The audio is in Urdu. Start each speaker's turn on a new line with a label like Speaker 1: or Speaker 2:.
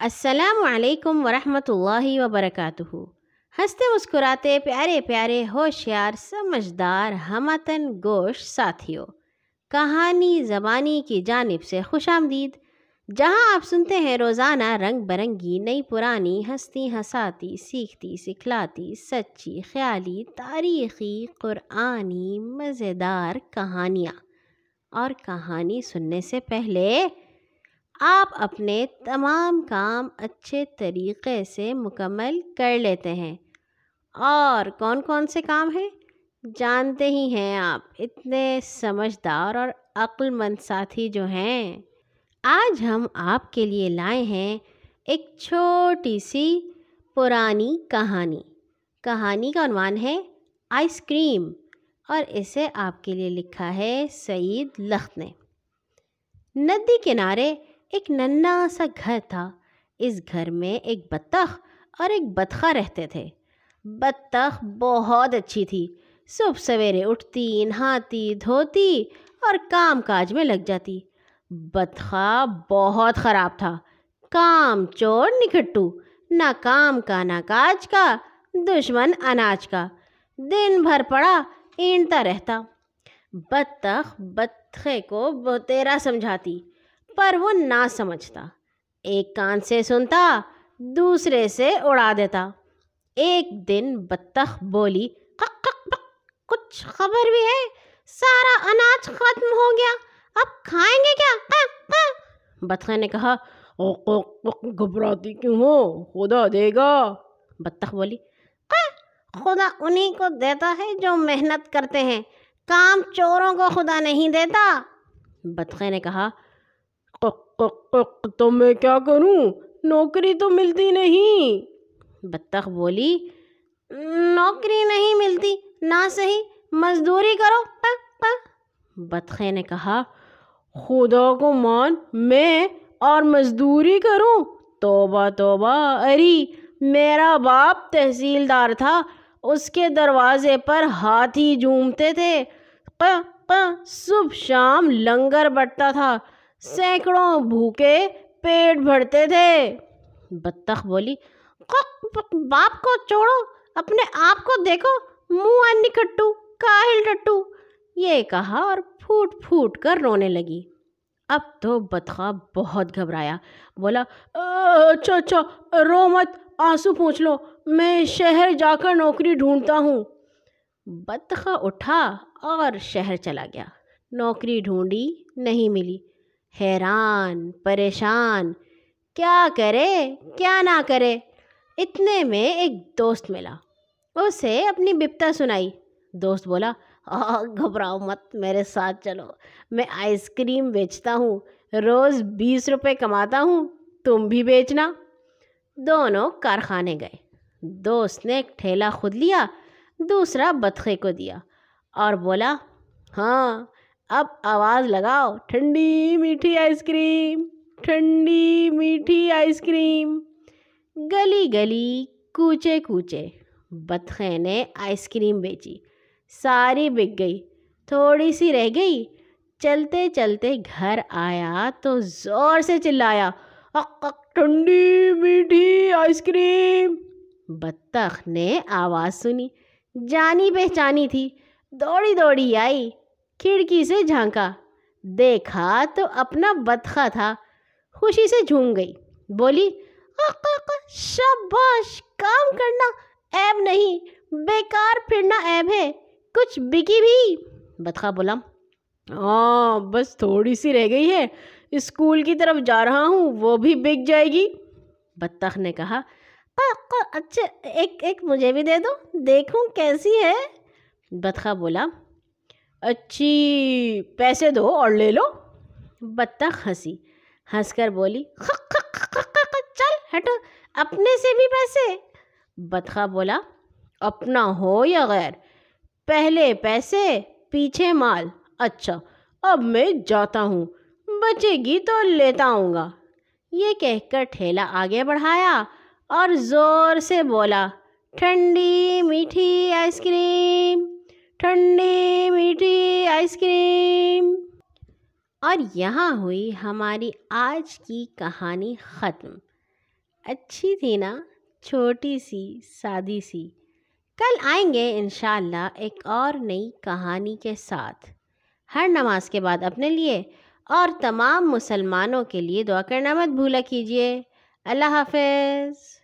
Speaker 1: السلام علیکم ورحمۃ اللہ وبرکاتہ۔ ہنستے مسکراتے پیارے پیارے ہوشیار، سمجھدار، ہمتن گوش ساتھیوں کہانی زبانی کی جانب سے خوش آمدید۔ جہاں آپ سنتے ہیں روزانہ رنگ برنگی، نئی پرانی ہستی ہساتی سیکھتی، سکھلاتی، سچی، خیالی، تاریخی، قرآنی، مزیدار کہانیاں۔ اور کہانی سننے سے پہلے آپ اپنے تمام کام اچھے طریقے سے مکمل کر لیتے ہیں۔ اور کون کون سے کام ہیں؟ جانتے ہی ہیں آپ، اتنے سمجھدار اور عقل مند ساتھی جو ہیں۔ آج ہم آپ کے لیے لائے ہیں ایک چھوٹی سی پرانی کہانی۔ کہانی کا عنوان ہے آئس کریم، اور اسے آپ کے لیے لکھا ہے سعید لخت نے۔ ندی کنارے ایک ننا سا گھر تھا۔ اس گھر میں ایک بطخ اور ایک بطخہ رہتے تھے۔ بطخ بہت اچھی تھی۔ صبح سویرے اٹھتی، نہاتی، دھوتی اور کام کاج میں لگ جاتی۔ بطخہ بہت خراب تھا۔ کام چور نکھٹو نہ کام کا، نہ کاج کا، دشمن اناج کا۔ دن بھر پڑا، اینٹتا رہتا۔ بطخ بطخے کو بتیرا سمجھاتی۔ پر وہ نہ سمجھتا۔ ایک کان سے سنتا، دوسرے سے اڑا دیتا۔ ایک دن بطخ بولی، قق قق بق کچھ خبر بھی ہے؟ سارا اناج ختم ہو گیا۔ اب کھائیں گے کیا؟ بطخے نے کہا
Speaker 2: گھبراتی کیوں ہو؟ خدا دے گا!
Speaker 1: بطخ بولی خدا انہیں کو دیتا ہے جو محنت کرتے ہیں۔ کام چوروں کو خدا نہیں دیتا! بطخے نے کہا
Speaker 2: تو میں کیا کروں؟ نوکری تو ملتی نہیں۔
Speaker 1: بطخ بولی، نوکری نہیں ملتی، نہ صحیح، مزدوری کرو۔ بطخے نے کہا،
Speaker 2: خدا کو مان، میں اور مزدوری کروں۔ توبہ توبہ، اری، میرا باپ تحصیلدار تھا، اس کے دروازے پر ہاتھی جھومتے تھے۔ صبح شام لنگر بٹتا تھا۔ سینکڑوں بھوکے پیٹ بھرتے تھے۔
Speaker 1: بطخ بولی باپ کو چھوڑو، اپنے آپ کو دیکھو، منہ نکھٹو، کاہل ٹٹو یہ کہا اور پھوٹ پھوٹ کر رونے لگی۔ اب تو بطخہ بہت گھبرایا، بولا
Speaker 2: اچھا اچھا رو مت، آنسو پوچھ لو، میں شہر جا کر نوکری ڈھونڈتا ہوں۔
Speaker 1: بطخہ اٹھا اور شہر چلا گیا۔ نوکری ڈھونڈی نہیں ملی۔ حیران، پریشان، کیا کرے، کیا نہ کرے۔ اتنے میں ایک دوست ملا، اسے اپنی بپتا سنائی۔ دوست بولا گھبراؤ مت، میرے ساتھ چلو، میں آئس کریم بیچتا ہوں، روز بیس روپے کماتا ہوں، تم بھی بیچنا۔ دونوں کارخانے گئے۔ دوست نے ایک ٹھیلا خود لیا، دوسرا بطخے کو دیا اور بولا ہاں اب آواز لگاؤ، ٹھنڈی میٹھی آئس کریم، ٹھنڈی میٹھی آئس کریم۔ گلی گلی کوچے کوچے، بطخے نے آئس کریم بیچی، ساری بک گئی، تھوڑی سی رہ گئی۔ چلتے چلتے گھر آیا تو زور سے چلایا ٹھنڈی میٹھی آئس کریم۔ بطخ نے آواز سنی، جانی پہچانی تھی، دوڑی دوڑی آئی۔ کھڑکی سے جھانکا۔ دیکھا تو اپنا بطخہ تھا، خوشی سے جھوم گئی۔ بولی شاباش، کام کرنا عیب نہیں، بیکار پھرنا عیب ہے، کچھ بکی بھی؟ بطخہ بولا
Speaker 2: ہاں بس تھوڑی سی رہ گئی ہے، اسکول کی طرف جا رہا ہوں، وہ بھی بک جائے گی۔
Speaker 1: بطخ نے کہا اچھا ایک ایک مجھے بھی دے دو، دیکھوں کیسی ہے۔ بطخہ بولا
Speaker 2: اچھی پیسے دو اور لے لو۔
Speaker 1: بطخ ہنسی۔ ہنس کر بولی چل ہٹو، اپنے سے بھی پیسے۔ بطخہ بولا،
Speaker 2: اپنا ہو یا غیر؟ پہلے پیسے، پیچھے مال۔ اچھا اب میں جاتا ہوں، بچے گی تو لیتا آؤں گا
Speaker 1: یہ کہہ کر ٹھیلا آگے بڑھایا اور زور سے بولا، ٹھنڈی میٹھی آئس کریم۔ ٹھنڈی میٹھی آئس کریم۔ اور یہاں ہوئی ہماری آج کی کہانی ختم۔ اچھی تھی نا؟ چھوٹی سی، سادی سی۔ کل آئیں گے انشاءاللہ ایک اور نئی کہانی کے ساتھ۔ ہر نماز کے بعد اپنے لیے۔ اور تمام مسلمانوں کے لیے دعا کرنا مت بھولا کیجیے۔ اللہ حافظ۔